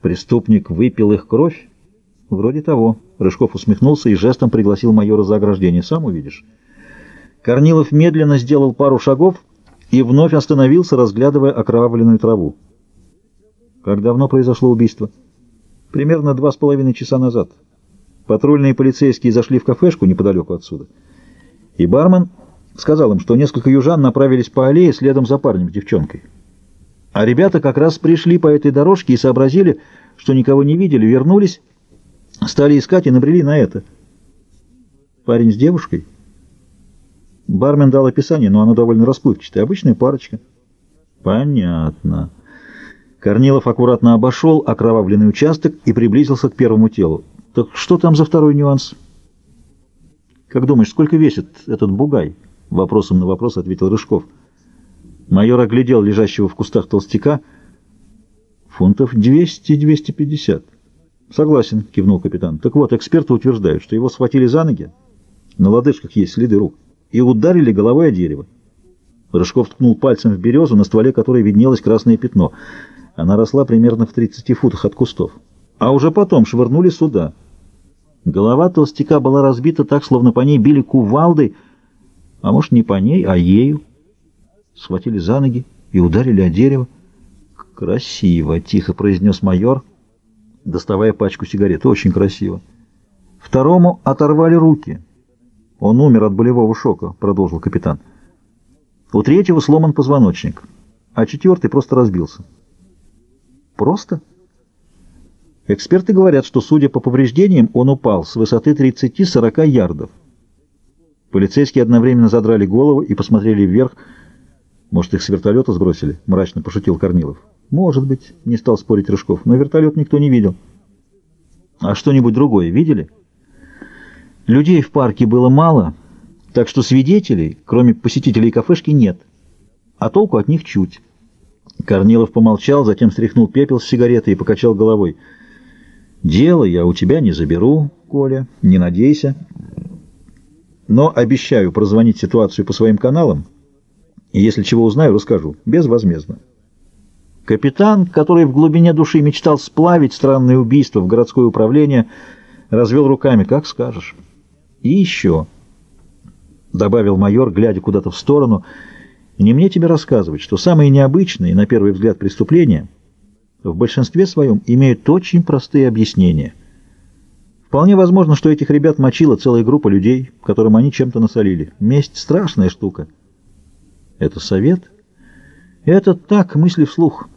Преступник выпил их кровь? Вроде того. Рыжков усмехнулся и жестом пригласил майора за ограждение. Сам увидишь. Корнилов медленно сделал пару шагов и вновь остановился, разглядывая окровавленную траву. Как давно произошло убийство? Примерно два с половиной часа назад. Патрульные полицейские зашли в кафешку неподалеку отсюда. И бармен сказал им, что несколько южан направились по аллее следом за парнем с девчонкой. А ребята как раз пришли по этой дорожке и сообразили, что никого не видели, вернулись, стали искать и набрели на это. Парень с девушкой? Бармен дал описание, но оно довольно расплывчатое. Обычная парочка. Понятно. Корнилов аккуратно обошел окровавленный участок и приблизился к первому телу. Так что там за второй нюанс? Как думаешь, сколько весит этот бугай? Вопросом на вопрос ответил Рыжков. Майор оглядел лежащего в кустах толстяка. Фунтов 200-250. Согласен, кивнул капитан. Так вот, эксперты утверждают, что его схватили за ноги, на лодыжках есть следы рук, и ударили головой о дерево. Рыжков ткнул пальцем в березу, на стволе которой виднелось красное пятно. Она росла примерно в 30 футах от кустов. А уже потом швырнули сюда. Голова толстяка была разбита так, словно по ней били кувалдой, а может, не по ней, а ею. Схватили за ноги и ударили о дерево. «Красиво!» — тихо произнес майор, доставая пачку сигарет. «Очень красиво!» Второму оторвали руки. «Он умер от болевого шока», — продолжил капитан. «У третьего сломан позвоночник, а четвертый просто разбился». «Просто?» Эксперты говорят, что, судя по повреждениям, он упал с высоты 30-40 ярдов. Полицейские одновременно задрали голову и посмотрели вверх. «Может, их с вертолета сбросили?» — мрачно пошутил Корнилов. «Может быть», — не стал спорить Рыжков, — «но вертолет никто не видел». «А что-нибудь другое видели?» Людей в парке было мало, так что свидетелей, кроме посетителей кафешки, нет. А толку от них чуть. Корнилов помолчал, затем стряхнул пепел с сигареты и покачал головой. «Дело я у тебя не заберу, Коля, не надейся. Но обещаю прозвонить ситуацию по своим каналам, если чего узнаю, расскажу, безвозмездно». Капитан, который в глубине души мечтал сплавить странное убийство в городское управление, развел руками, как скажешь. И еще, — добавил майор, глядя куда-то в сторону, — не мне тебе рассказывать, что самые необычные, на первый взгляд, преступления в большинстве своем имеют очень простые объяснения. Вполне возможно, что этих ребят мочила целая группа людей, которым они чем-то насолили. Месть — страшная штука. Это совет? Это так, мысли вслух.